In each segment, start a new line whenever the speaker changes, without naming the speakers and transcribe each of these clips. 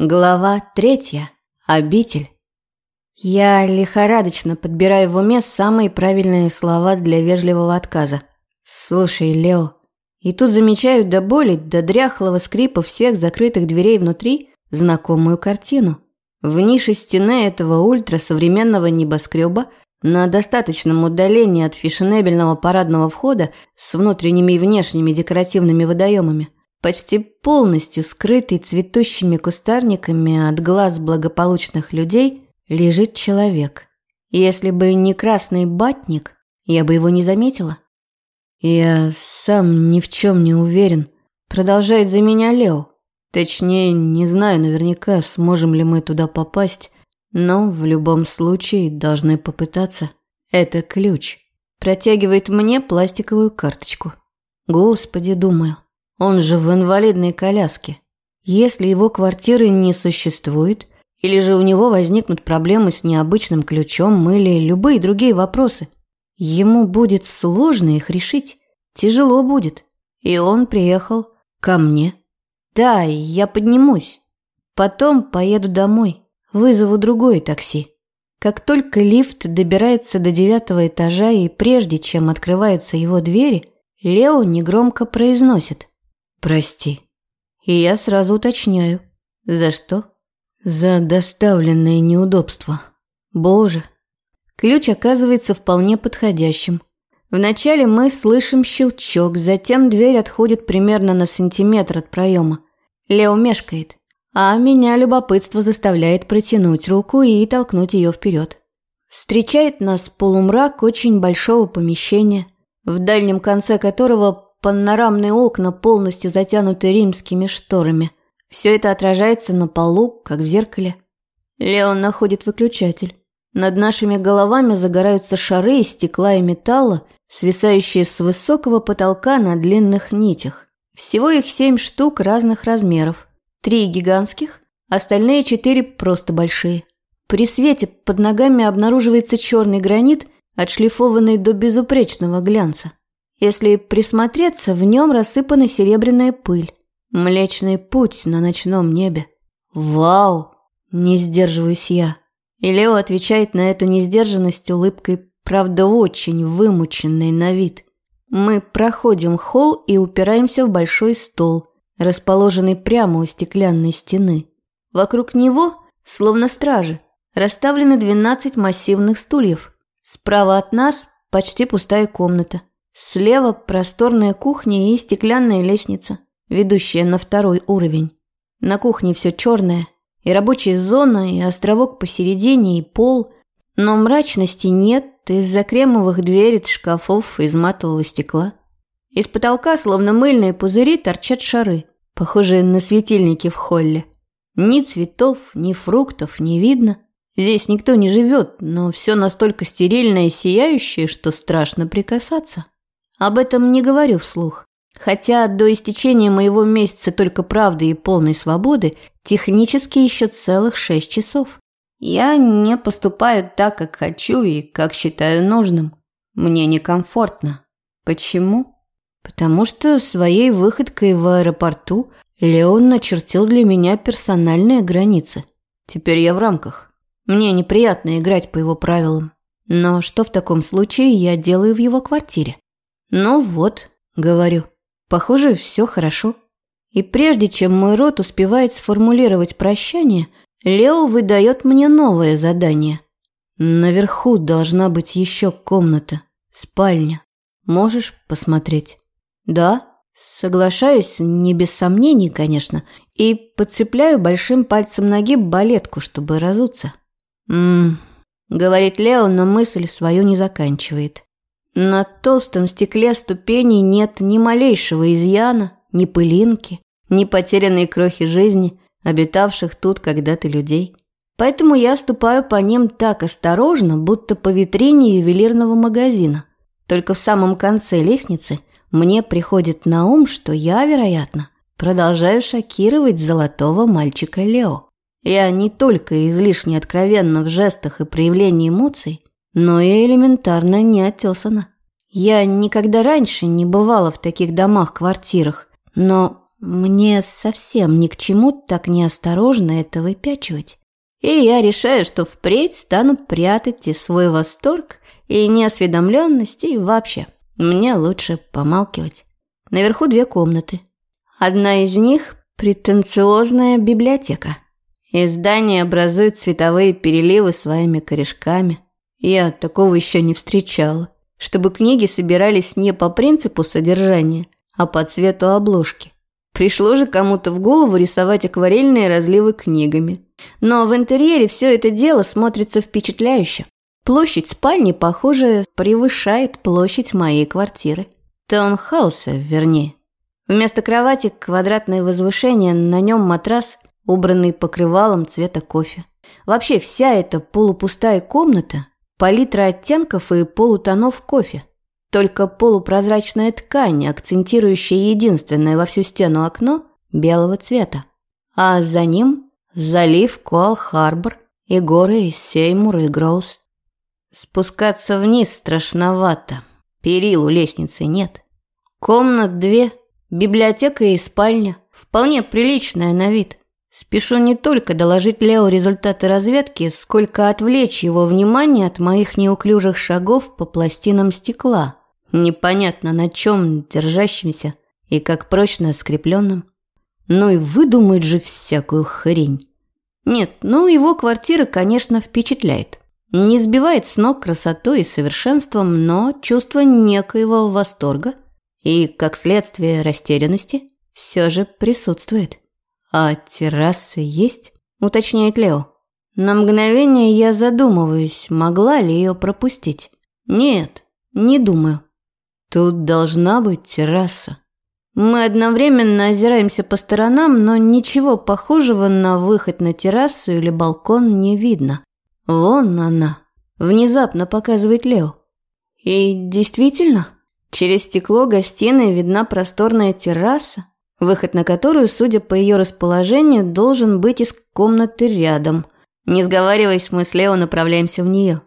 Глава третья. Обитель. Я лихорадочно подбираю в уме самые правильные слова для вежливого отказа. Слушай, Лео. И тут замечаю до боли, до дряхлого скрипа всех закрытых дверей внутри знакомую картину. В нише стены этого ультрасовременного небоскреба на достаточном удалении от фешенебельного парадного входа с внутренними и внешними декоративными водоемами – почти полностью скрытый цветущими кустарниками от глаз благополучных людей, лежит человек. Если бы не красный батник, я бы его не заметила. Я сам ни в чем не уверен. Продолжает за меня Лео. Точнее, не знаю наверняка, сможем ли мы туда попасть, но в любом случае должны попытаться. Это ключ. Протягивает мне пластиковую карточку. Господи, думаю. Он же в инвалидной коляске. Если его квартиры не существует, или же у него возникнут проблемы с необычным ключом или любые другие вопросы, ему будет сложно их решить, тяжело будет. И он приехал ко мне. Да, я поднимусь. Потом поеду домой, вызову другое такси. Как только лифт добирается до девятого этажа и прежде чем открываются его двери, Лео негромко произносит. «Прости». И я сразу уточняю. «За что?» «За доставленное неудобство. Боже». Ключ оказывается вполне подходящим. Вначале мы слышим щелчок, затем дверь отходит примерно на сантиметр от проема. Лео мешкает, а меня любопытство заставляет протянуть руку и толкнуть ее вперед. Встречает нас полумрак очень большого помещения, в дальнем конце которого панорамные окна полностью затянуты римскими шторами. Все это отражается на полу, как в зеркале. Леон находит выключатель. Над нашими головами загораются шары из стекла и металла, свисающие с высокого потолка на длинных нитях. Всего их семь штук разных размеров. Три гигантских, остальные четыре просто большие. При свете под ногами обнаруживается черный гранит, отшлифованный до безупречного глянца. Если присмотреться, в нем рассыпана серебряная пыль. Млечный путь на ночном небе. Вау! Не сдерживаюсь я. И Лео отвечает на эту несдержанность улыбкой, правда, очень вымученной на вид. Мы проходим холл и упираемся в большой стол, расположенный прямо у стеклянной стены. Вокруг него, словно стражи, расставлены 12 массивных стульев. Справа от нас почти пустая комната. Слева просторная кухня и стеклянная лестница, ведущая на второй уровень. На кухне все черное, и рабочая зона, и островок посередине, и пол. Но мрачности нет из-за кремовых дверей шкафов из матового стекла. Из потолка, словно мыльные пузыри, торчат шары, похожие на светильники в холле. Ни цветов, ни фруктов не видно. Здесь никто не живет, но все настолько стерильное и сияющее, что страшно прикасаться. Об этом не говорю вслух. Хотя до истечения моего месяца только правды и полной свободы технически еще целых шесть часов. Я не поступаю так, как хочу и как считаю нужным. Мне некомфортно. Почему? Потому что своей выходкой в аэропорту Леон начертил для меня персональные границы. Теперь я в рамках. Мне неприятно играть по его правилам. Но что в таком случае я делаю в его квартире? «Ну вот», — говорю, — «похоже, все хорошо». И прежде чем мой рот успевает сформулировать прощание, Лео выдает мне новое задание. Наверху должна быть еще комната, спальня. Можешь посмотреть? Да, соглашаюсь, не без сомнений, конечно, и подцепляю большим пальцем ноги балетку, чтобы разуться. «Ммм», — говорит Лео, но мысль свою не заканчивает. На толстом стекле ступеней нет ни малейшего изъяна, ни пылинки, ни потерянной крохи жизни, обитавших тут когда-то людей. Поэтому я ступаю по ним так осторожно, будто по витрине ювелирного магазина. Только в самом конце лестницы мне приходит на ум, что я, вероятно, продолжаю шокировать золотого мальчика Лео. Я не только излишне откровенна в жестах и проявлении эмоций, но и элементарно не оттесана. Я никогда раньше не бывала в таких домах-квартирах, но мне совсем ни к чему так неосторожно это выпячивать. И я решаю, что впредь стану прятать и свой восторг, и неосведомленность, и вообще. Мне лучше помалкивать. Наверху две комнаты. Одна из них – претенциозная библиотека. Издание образует цветовые переливы своими корешками. Я такого еще не встречала, чтобы книги собирались не по принципу содержания, а по цвету обложки. Пришло же кому-то в голову рисовать акварельные разливы книгами. Но в интерьере все это дело смотрится впечатляюще. Площадь спальни, похоже, превышает площадь моей квартиры. Таунхауса, вернее. Вместо кровати квадратное возвышение, на нем матрас, убранный покрывалом цвета кофе. Вообще вся эта полупустая комната, палитра оттенков и полутонов кофе. Только полупрозрачная ткань, акцентирующая единственное во всю стену окно белого цвета. А за ним залив Куал-Харбор и горы Сеймур и Гроус. Спускаться вниз страшновато. Перил у лестницы нет. Комнат две, библиотека и спальня. Вполне приличная на вид. Спешу не только доложить Лео результаты разведки, сколько отвлечь его внимание от моих неуклюжих шагов по пластинам стекла, непонятно на чем держащимся и как прочно скрепленным. Ну и выдумает же всякую хрень. Нет, ну его квартира, конечно, впечатляет. Не сбивает с ног красотой и совершенством, но чувство некоего восторга и, как следствие растерянности, все же присутствует. «А терраса есть?» – уточняет Лео. На мгновение я задумываюсь, могла ли ее пропустить. Нет, не думаю. Тут должна быть терраса. Мы одновременно озираемся по сторонам, но ничего похожего на выход на террасу или балкон не видно. Вон она. Внезапно показывает Лео. И действительно, через стекло гостиной видна просторная терраса, выход на которую, судя по ее расположению, должен быть из комнаты рядом. Не сговариваясь, мы с Лео направляемся в нее.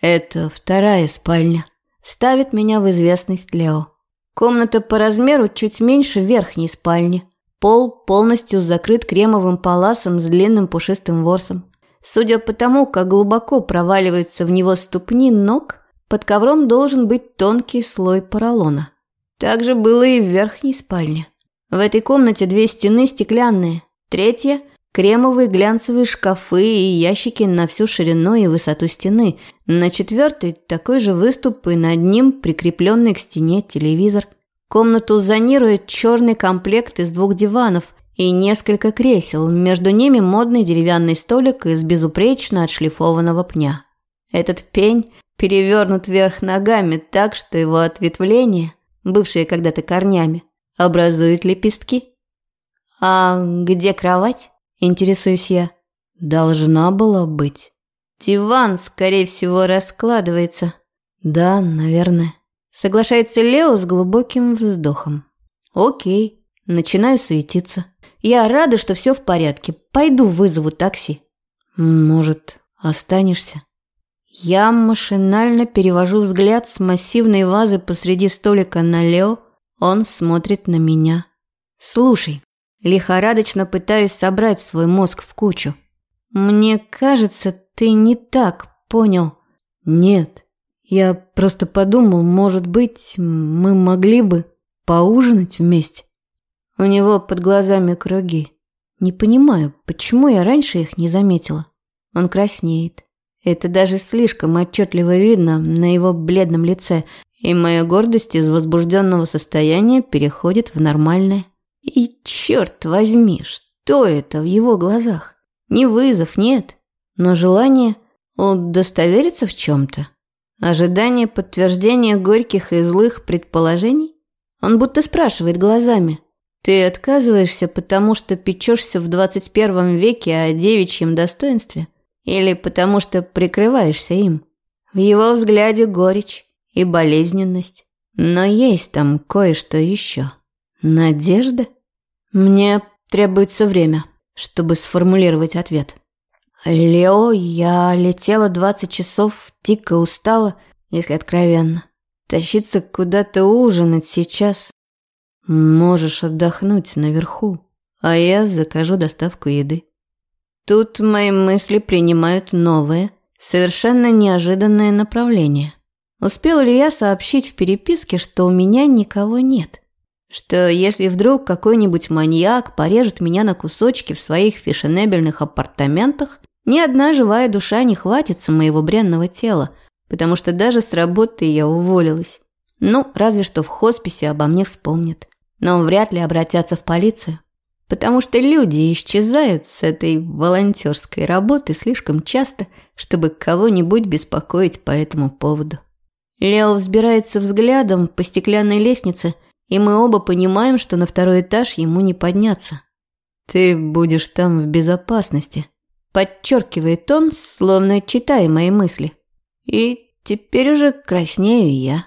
Это вторая спальня. Ставит меня в известность Лео. Комната по размеру чуть меньше верхней спальни. Пол полностью закрыт кремовым паласом с длинным пушистым ворсом. Судя по тому, как глубоко проваливаются в него ступни ног, под ковром должен быть тонкий слой поролона. Так же было и в верхней спальне. В этой комнате две стены стеклянные, третья – кремовые глянцевые шкафы и ящики на всю ширину и высоту стены, на четвертой – такой же выступ и над ним прикрепленный к стене телевизор. Комнату зонирует черный комплект из двух диванов и несколько кресел, между ними модный деревянный столик из безупречно отшлифованного пня. Этот пень перевернут вверх ногами так, что его ответвления, бывшие когда-то корнями, образуют лепестки. «А где кровать?» – интересуюсь я. «Должна была быть». «Диван, скорее всего, раскладывается». «Да, наверное». Соглашается Лео с глубоким вздохом. «Окей, начинаю суетиться». Я рада, что все в порядке. Пойду вызову такси. Может, останешься? Я машинально перевожу взгляд с массивной вазы посреди столика на Лео. Он смотрит на меня. Слушай, лихорадочно пытаюсь собрать свой мозг в кучу. Мне кажется, ты не так понял. Нет, я просто подумал, может быть, мы могли бы поужинать вместе. У него под глазами круги. Не понимаю, почему я раньше их не заметила. Он краснеет. Это даже слишком отчетливо видно на его бледном лице, и моя гордость из возбужденного состояния переходит в нормальное. И черт возьми, что это в его глазах? Не вызов, нет, но желание удостовериться в чем-то. Ожидание подтверждения горьких и злых предположений? Он будто спрашивает глазами, ты отказываешься, потому что печешься в 21 веке о девичьем достоинстве? Или потому что прикрываешься им? В его взгляде горечь и болезненность. Но есть там кое-что еще. Надежда? Мне требуется время, чтобы сформулировать ответ. Лео, я летела 20 часов, дико устала, если откровенно. Тащиться куда-то ужинать сейчас Можешь отдохнуть наверху, а я закажу доставку еды. Тут мои мысли принимают новое, совершенно неожиданное направление. Успел ли я сообщить в переписке, что у меня никого нет? Что если вдруг какой-нибудь маньяк порежет меня на кусочки в своих фешенебельных апартаментах, ни одна живая душа не хватится моего бренного тела, потому что даже с работы я уволилась. Ну, разве что в хосписе обо мне вспомнят. Но вряд ли обратятся в полицию. Потому что люди исчезают с этой волонтерской работы слишком часто, чтобы кого-нибудь беспокоить по этому поводу. Лео взбирается взглядом по стеклянной лестнице, и мы оба понимаем, что на второй этаж ему не подняться. «Ты будешь там в безопасности», – подчеркивает он, словно читая мои мысли. И теперь уже краснею я.